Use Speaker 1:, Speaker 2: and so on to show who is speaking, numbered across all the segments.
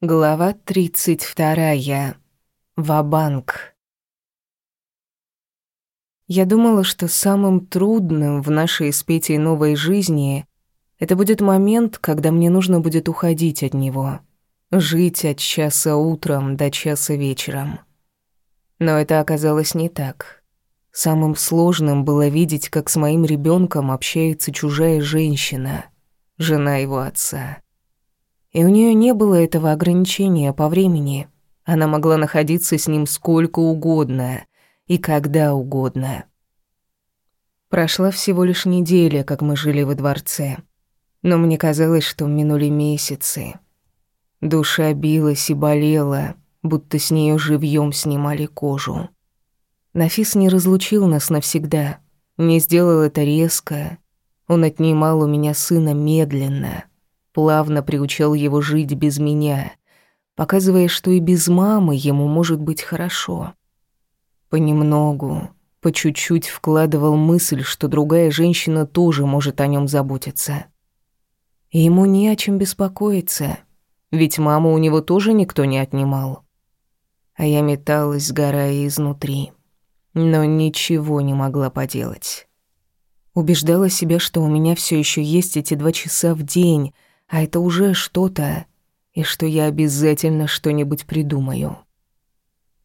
Speaker 1: Глава 32. Ва-банк. Я думала, что самым трудным в нашей с Петей новой жизни это будет момент, когда мне нужно будет уходить от него, жить от часа утром до часа вечером. Но это оказалось не так. Самым сложным было видеть, как с моим ребенком общается чужая женщина, жена его отца. И у нее не было этого ограничения по времени. Она могла находиться с ним сколько угодно и когда угодно. Прошла всего лишь неделя, как мы жили во дворце. Но мне казалось, что минули месяцы. Душа билась и болела, будто с нее живьем снимали кожу. Нафис не разлучил нас навсегда, не сделал это резко. Он отнимал у меня сына медленно, плавно приучал его жить без меня, показывая, что и без мамы ему может быть хорошо. Понемногу, по чуть-чуть вкладывал мысль, что другая женщина тоже может о нем заботиться. И ему не о чем беспокоиться, ведь маму у него тоже никто не отнимал. А я металась, сгорая изнутри, но ничего не могла поделать. Убеждала себя, что у меня все еще есть эти два часа в день — а это уже что-то, и что я обязательно что-нибудь придумаю.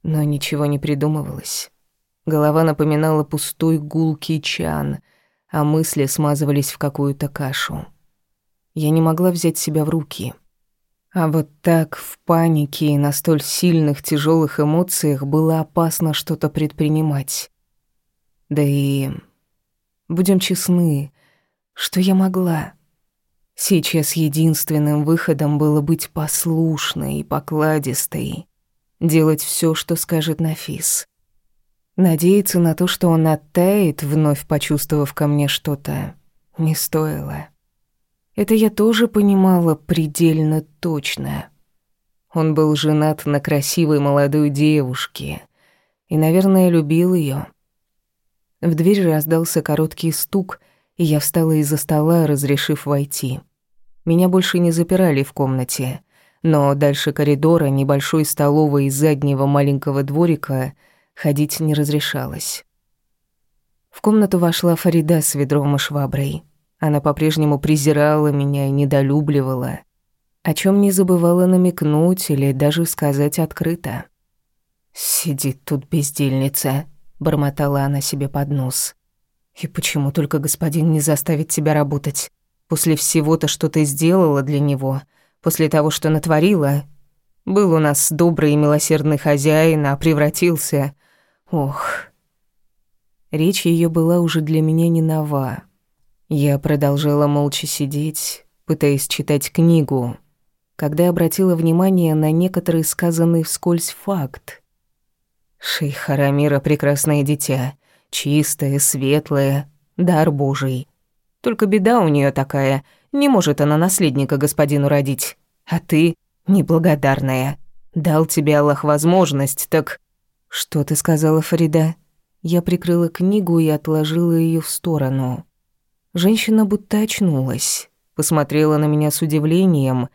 Speaker 1: Но ничего не придумывалось. Голова напоминала пустой гулкий чан, а мысли смазывались в какую-то кашу. Я не могла взять себя в руки. А вот так, в панике и на столь сильных, тяжелых эмоциях было опасно что-то предпринимать. Да и... Будем честны, что я могла? Сейчас единственным выходом было быть послушной и покладистой, делать все, что скажет Нафис. Надеяться на то, что он оттает, вновь почувствовав ко мне что-то, не стоило. Это я тоже понимала предельно точно. Он был женат на красивой молодой девушке и, наверное, любил ее. В дверь раздался короткий стук — и я встала из-за стола, разрешив войти. Меня больше не запирали в комнате, но дальше коридора, небольшой столовой из заднего маленького дворика ходить не разрешалось. В комнату вошла Фарида с ведром и шваброй. Она по-прежнему презирала меня и недолюбливала, о чем не забывала намекнуть или даже сказать открыто. «Сидит тут бездельница», — бормотала она себе под нос. И почему только господин не заставит тебя работать? После всего-то, что ты сделала для него, после того, что натворила. Был у нас добрый и милосердный хозяин, а превратился... Ох... Речь ее была уже для меня не нова. Я продолжала молча сидеть, пытаясь читать книгу, когда обратила внимание на некоторый сказанный вскользь факт. Шейх Харамира — прекрасное дитя, Чистая, светлая, дар божий. Только беда у нее такая, не может она наследника господину родить. А ты неблагодарная. Дал тебе Аллах возможность, так... Что ты сказала, Фарида? Я прикрыла книгу и отложила ее в сторону. Женщина будто очнулась, посмотрела на меня с удивлением,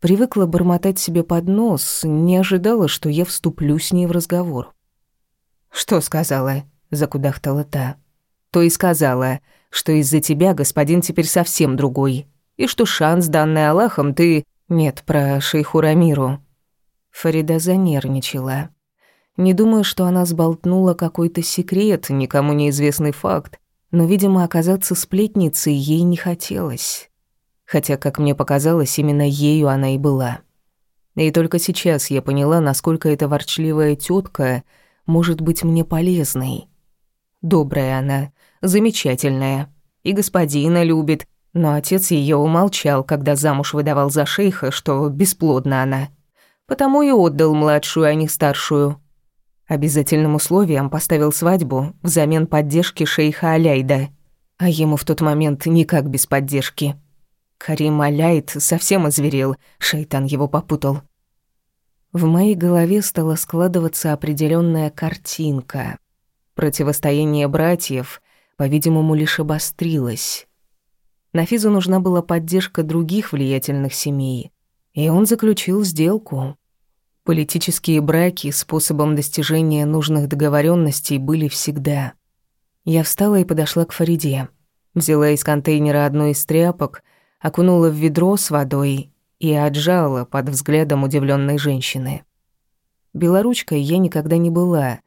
Speaker 1: привыкла бормотать себе под нос, не ожидала, что я вступлю с ней в разговор. «Что сказала?» Закудахтала та. То и сказала, что из-за тебя господин теперь совсем другой, и что шанс, данный Аллахом, ты... Нет, про шейху Рамиру. Фарида занервничала. Не думаю, что она сболтнула какой-то секрет, никому неизвестный факт, но, видимо, оказаться сплетницей ей не хотелось. Хотя, как мне показалось, именно ею она и была. И только сейчас я поняла, насколько эта ворчливая тетка может быть мне полезной. Добрая она, замечательная. И господина любит. Но отец ее умолчал, когда замуж выдавал за шейха, что бесплодна она. Потому и отдал младшую, а не старшую. Обязательным условием поставил свадьбу взамен поддержки шейха Аляйда. А ему в тот момент никак без поддержки. Карим Аляйд совсем озверел, шейтан его попутал. В моей голове стала складываться определенная картинка. Противостояние братьев, по-видимому, лишь обострилось. Нафизу нужна была поддержка других влиятельных семей. И он заключил сделку. Политические браки способом достижения нужных договоренностей были всегда. Я встала и подошла к Фариде. Взяла из контейнера одну из тряпок, окунула в ведро с водой и отжала под взглядом удивленной женщины. Белоручкой я никогда не была,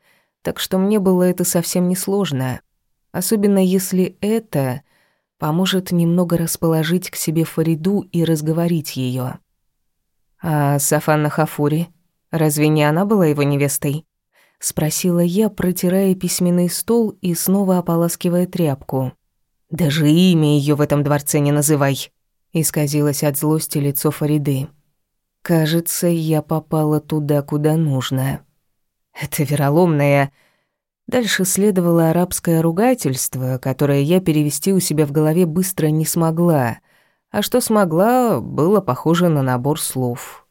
Speaker 1: так что мне было это совсем несложно, особенно если это поможет немного расположить к себе Фариду и разговорить ее. А Сафанна Хафури, разве не она была его невестой? спросила я, протирая письменный стол и снова ополаскивая тряпку. Даже имя ее в этом дворце не называй, исказилось от злости лицо Фариды. Кажется, я попала туда, куда нужно. Это вероломное. Дальше следовало арабское ругательство, которое я перевести у себя в голове быстро не смогла, а что смогла, было похоже на набор слов.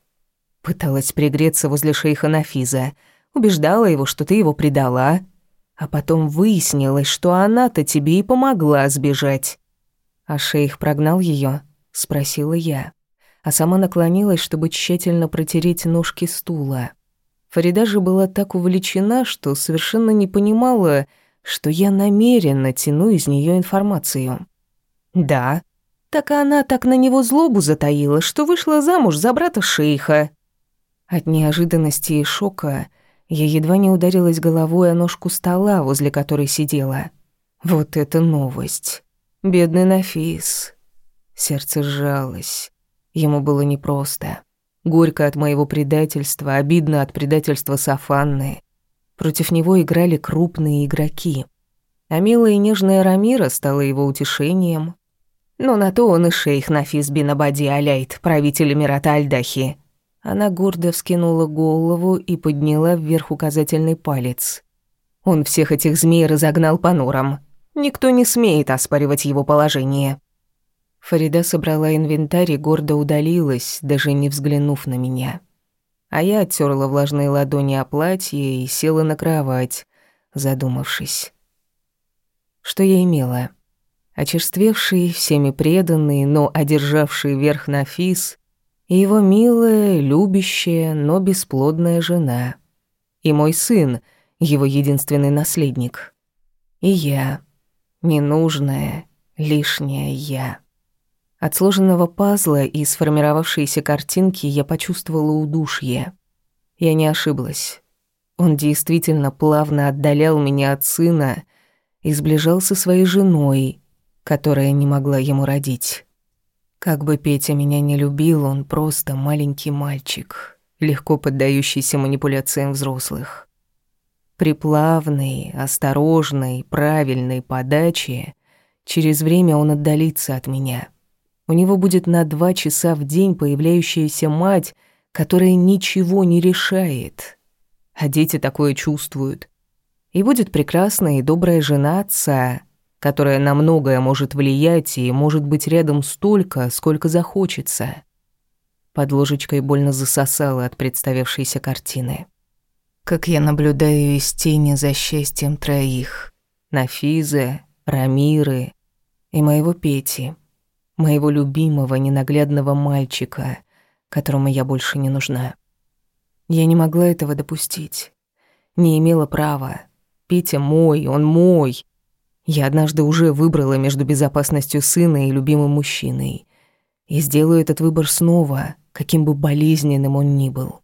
Speaker 1: Пыталась пригреться возле шейха Нафиза, убеждала его, что ты его предала, а потом выяснилось, что она-то тебе и помогла сбежать. А шейх прогнал ее, спросила я а сама наклонилась, чтобы тщательно протереть ножки стула. Фарида же была так увлечена, что совершенно не понимала, что я намеренно тяну из нее информацию. «Да, так она так на него злобу затаила, что вышла замуж за брата шейха». От неожиданности и шока я едва не ударилась головой о ножку стола, возле которой сидела. Вот это новость. Бедный Нафис. Сердце сжалось. Ему было непросто. Горько от моего предательства, обидно от предательства Сафанны. Против него играли крупные игроки. А милая и нежная Рамира стала его утешением. Но на то он и шейх Нафис бин Абади Аляйт, правитель Эмирата Альдахи. Она гордо вскинула голову и подняла вверх указательный палец. Он всех этих змей разогнал по норам. Никто не смеет оспаривать его положение. Фарида собрала инвентарь и гордо удалилась, даже не взглянув на меня. А я оттерла влажные ладони о платье и села на кровать, задумавшись. Что я имела? Очерствевший, всеми преданный, но одержавший верх на физ, и его милая, любящая, но бесплодная жена. И мой сын, его единственный наследник. И я, ненужная, лишняя я. От сложенного пазла и сформировавшейся картинки я почувствовала удушье. Я не ошиблась. Он действительно плавно отдалял меня от сына и сближал со своей женой, которая не могла ему родить. Как бы Петя меня не любил, он просто маленький мальчик, легко поддающийся манипуляциям взрослых. При плавной, осторожной, правильной подаче через время он отдалится от меня — у него будет на два часа в день появляющаяся мать, которая ничего не решает. А дети такое чувствуют. И будет прекрасная и добрая жена отца, которая на многое может влиять и может быть рядом столько, сколько захочется. Под ложечкой больно засосала от представившейся картины. Как я наблюдаю из тени за счастьем троих. Нафизы, Рамиры и моего Пети моего любимого ненаглядного мальчика, которому я больше не нужна. Я не могла этого допустить. Не имела права. Петя мой, он мой. Я однажды уже выбрала между безопасностью сына и любимым мужчиной. И сделаю этот выбор снова, каким бы болезненным он ни был.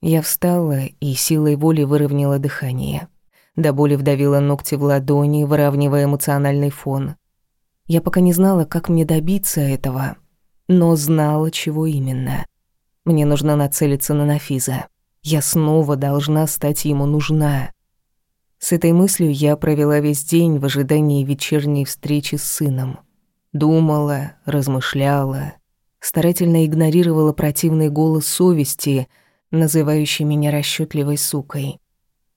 Speaker 1: Я встала и силой воли выровняла дыхание. До боли вдавила ногти в ладони, выравнивая эмоциональный фон. Я пока не знала, как мне добиться этого, но знала, чего именно. Мне нужно нацелиться на Нафиза. Я снова должна стать ему нужна. С этой мыслью я провела весь день в ожидании вечерней встречи с сыном. Думала, размышляла, старательно игнорировала противный голос совести, называющий меня расчетливой сукой.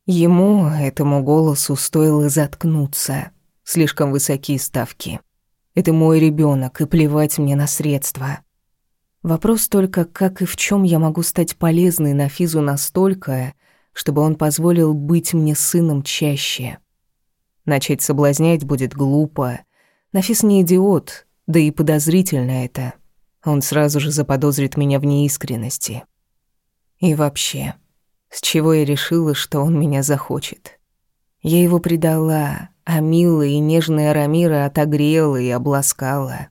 Speaker 1: Ему, этому голосу, стоило заткнуться. Слишком высокие ставки. Это мой ребенок, и плевать мне на средства. Вопрос только, как и в чем я могу стать полезной на Физу настолько, чтобы он позволил быть мне сыном чаще. Начать соблазнять будет глупо. Нафис не идиот, да и подозрительно это. Он сразу же заподозрит меня в неискренности. И вообще, с чего я решила, что он меня захочет? Я его предала, а милая и нежная Рамира отогрела и обласкала.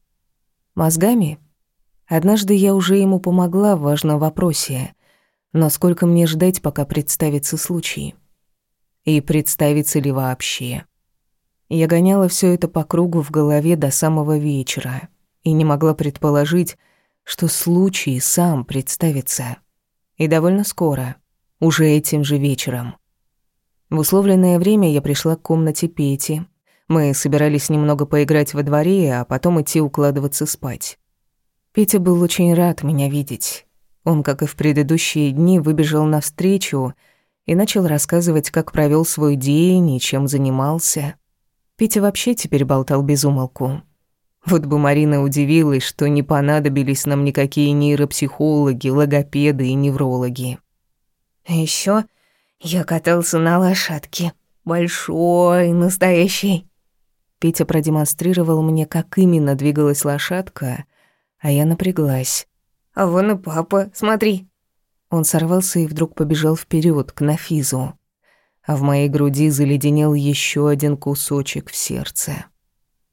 Speaker 1: Мозгами? Однажды я уже ему помогла в важном вопросе, но сколько мне ждать, пока представится случай? И представится ли вообще? Я гоняла все это по кругу в голове до самого вечера и не могла предположить, что случай сам представится. И довольно скоро, уже этим же вечером. В условленное время я пришла к комнате Пети. Мы собирались немного поиграть во дворе, а потом идти укладываться спать. Петя был очень рад меня видеть. Он, как и в предыдущие дни, выбежал навстречу и начал рассказывать, как провел свой день и чем занимался. Петя вообще теперь болтал без умолку. Вот бы Марина удивилась, что не понадобились нам никакие нейропсихологи, логопеды и неврологи.
Speaker 2: Еще я катался на лошадке. Большой, настоящий.
Speaker 1: Петя продемонстрировал мне, как именно двигалась лошадка, а я напряглась.
Speaker 2: «А вон и папа, смотри».
Speaker 1: Он сорвался и вдруг побежал вперед к Нафизу. А в моей груди заледенел еще один кусочек в сердце.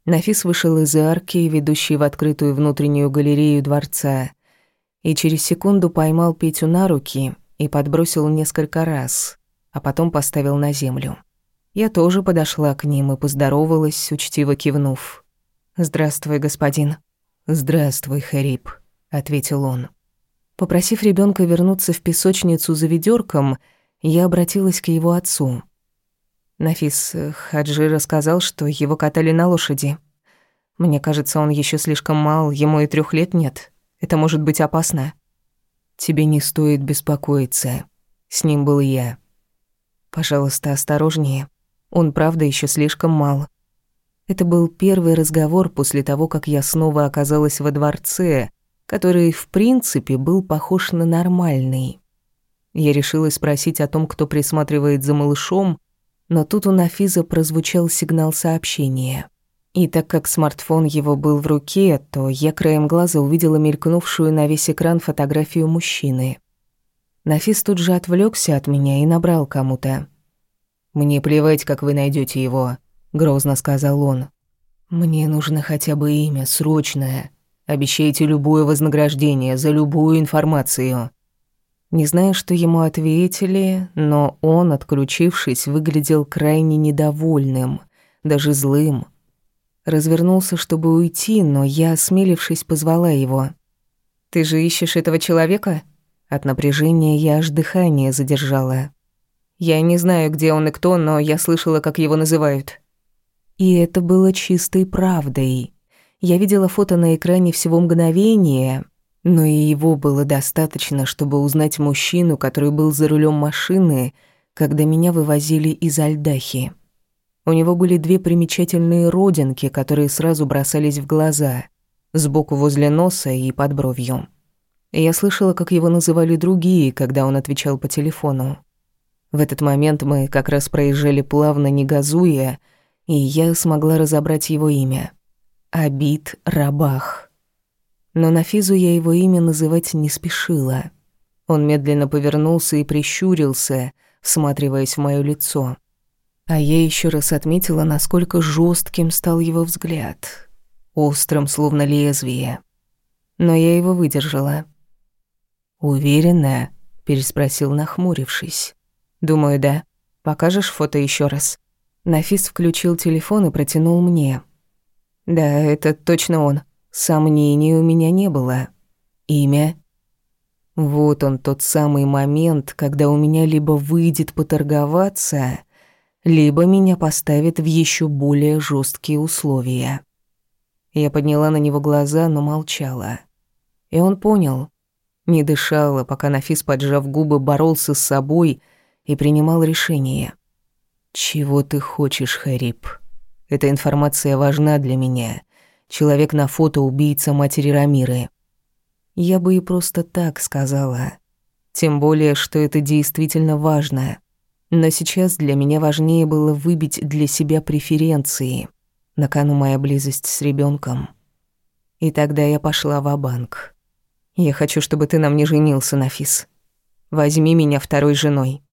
Speaker 1: Нафис вышел из арки, ведущей в открытую внутреннюю галерею дворца, и через секунду поймал Петю на руки и подбросил несколько раз а потом поставил на землю. Я тоже подошла к ним и поздоровалась, учтиво кивнув. «Здравствуй, господин». «Здравствуй, Хариб», — ответил он. Попросив ребенка вернуться в песочницу за ведерком, я обратилась к его отцу. Нафис Хаджи рассказал, что его катали на лошади. Мне кажется, он еще слишком мал, ему и трех лет нет. Это может быть опасно. Тебе не стоит беспокоиться. С ним был я. Пожалуйста, осторожнее. Он, правда, еще слишком мал. Это был первый разговор после того, как я снова оказалась во дворце, который, в принципе, был похож на нормальный. Я решила спросить о том, кто присматривает за малышом, но тут у Нафиза прозвучал сигнал сообщения. И так как смартфон его был в руке, то я краем глаза увидела мелькнувшую на весь экран фотографию мужчины. Нафис тут же отвлекся от меня и набрал кому-то. «Мне плевать, как вы найдете его», — грозно сказал он. «Мне нужно хотя бы имя, срочное. Обещайте любое вознаграждение за любую информацию». Не знаю, что ему ответили, но он, отключившись, выглядел крайне недовольным, даже злым. Развернулся, чтобы уйти, но я, осмелившись, позвала его. «Ты же ищешь этого человека?» От напряжения я аж дыхание задержала. Я не знаю, где он и кто, но я слышала, как его называют. И это было чистой правдой. Я видела фото на экране всего мгновения, но и его было достаточно, чтобы узнать мужчину, который был за рулем машины, когда меня вывозили из Альдахи. У него были две примечательные родинки, которые сразу бросались в глаза, сбоку возле носа и под бровью. Я слышала, как его называли другие, когда он отвечал по телефону. В этот момент мы как раз проезжали плавно, не газуя, и я смогла разобрать его имя. Абит Рабах. Но на Физу я его имя называть не спешила. Он медленно повернулся и прищурился, всматриваясь в моё лицо. А я еще раз отметила, насколько жестким стал его взгляд. Острым, словно лезвие. Но я его выдержала. «Уверенная?» – переспросил, нахмурившись. «Думаю, да. Покажешь фото еще раз?» Нафис включил телефон и протянул мне. «Да, это точно он. Сомнений у меня не было. Имя?» Вот он тот самый момент, когда у меня либо выйдет поторговаться, либо меня поставят в еще более жесткие условия. Я подняла на него глаза, но молчала. И он понял. Не дышала, пока Нафис, поджав губы, боролся с собой и принимал решение. «Чего ты хочешь, Хариб? Эта информация важна для меня. Человек на фото — убийца матери Рамиры». Я бы и просто так сказала. Тем более, что это действительно важно. Но сейчас для меня важнее было выбить для себя преференции. На кону моя близость с ребенком. И тогда я пошла в банк Я хочу, чтобы ты на мне женился, Нафис. Возьми меня второй женой.